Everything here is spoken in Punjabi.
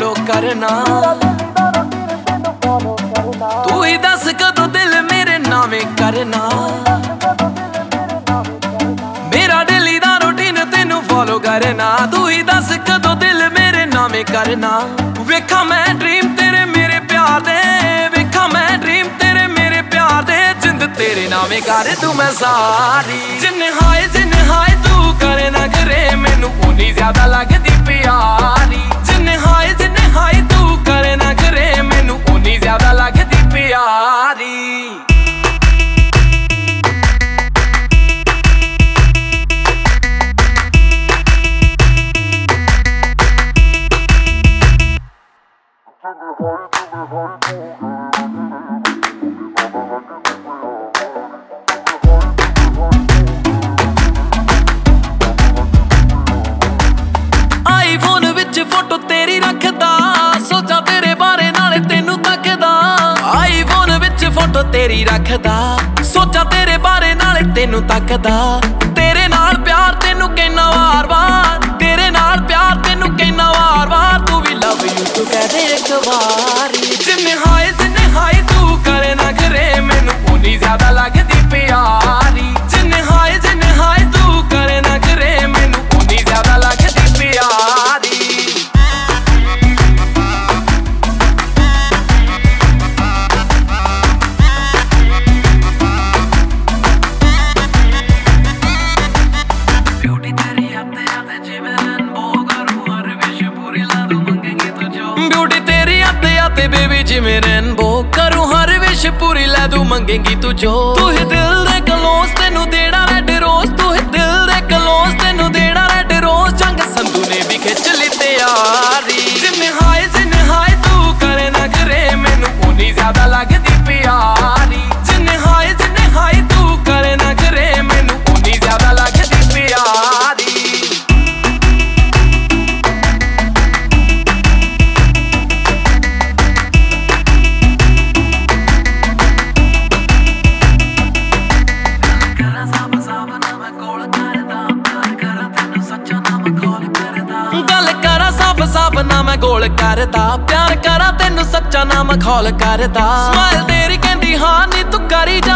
ਕਰਨਾ। ਤੂੰ ਹੀ ਦੱਸ ਕਦੋਂ ਦਿਲ ਮੇਰੇ ਨਾਵੇਂ ਕਰਨਾ। ਮੇਰਾ ਡੇਲੀ ਦਾ ਰੁਟੀਨ ਤੈਨੂੰ ਫੋਲੋ ਕਰਨਾ। ਤੂੰ ਹੀ ਦੱਸ ਕਦੋਂ ਦਿਲ ਮੇਰੇ ਨਾਵੇਂ ਕਰਨਾ। ਵੇਖਾਂ ਮੈਂ ਡ੍ਰੀਮ ਤੇਰੇ ਮੇਰੇ ਪਿਆਰ ਦੇ। ਵੇਖਾਂ ਮੈਂ ਡ੍ਰੀਮ ਤੇਰੇ ਮੇਰੇ ਪਿਆਰ ਦੇ। ਜਿੰਦ ਤੇਰੇ ਨਾਵੇਂ ਕਰ, ਤੂੰ ਮੈਂ ਸਾਰੀ। ਜਿੰਨੇ ਹਾਏ ਆਈਫੋਨ ਵਿੱਚ ਫੋਟੋ ਤੇਰੀ ਰੱਖਦਾ, ਸੋਚਾਂ ਤੇਰੇ ਬਾਰੇ ਨਾਲੇ ਤੈਨੂੰ ਤੱਕਦਾ। ਆਈਫੋਨ ਵਿੱਚ ਫੋਟੋ ਤੇਰੀ ਰੱਖਦਾ, ਸੋਚਾਂ ਤੇਰੇ ਬਾਰੇ ਨਾਲੇ ਤੈਨੂੰ ਤੱਕਦਾ। ਤੇਰੇ ਨਾਲ ਪਿਆਰ ਤੈਨੂੰ ਕਹਿਣਾ ਵਾਰ-ਵਾਰ, ਤੇਰੇ ਨਾਲ ਪਿਆਰ ਤੈਨੂੰ ਕਹਿਣਾ ਵਾਰ ਕਹਿ ਦੇ ਆਤੇ ਬੇਬੀ ਜਿਵੇਂ ਰੈਨਬੋ ਕਰੂ ਹਰ ਵਿਸ਼ ਪੂਰੀ ਲੈ ਦੂੰ ਮੰਗੇਗੀ ਤੂੰ ਜੋ। ਤੂੰ ਹੀ ਦਿਲ ਦੇ ਕਲੋਸ, ਤੈਨੂੰ ਦੇਣਾ ਰੈਡ ਰੋਜ਼ ਤੂੰ ਹੀ ਦਿਲ ਦੇ ਕਲੋਸ, ਤੈਨੂੰ ਦੇਣਾ ਰੈਡ ਰੋਜ਼ ਜੰਗ ਸੰਧੂ ਨੇ ਵੀ ਖਿੱਚ ਲਈ ਤਿਆਰੀ। ਗੱਲ ਕਰਾਂ ਸਭ ਸਭ ਨਾ ਮੈਂ ਗੋਲ ਕਰਦਾ। ਪਿਆਰ ਕਰਾਂ, ਤੈਨੂੰ ਸੱਚਾ ਨਾ ਮੈਂ ਕਰਦਾ। ਸਮਾਈਲ ਤੇਰੀ ਕਹਿੰਦੀ, ਹਾਂ, ਨੀ ਤੂੰ ਕਰੀ ਜਾ।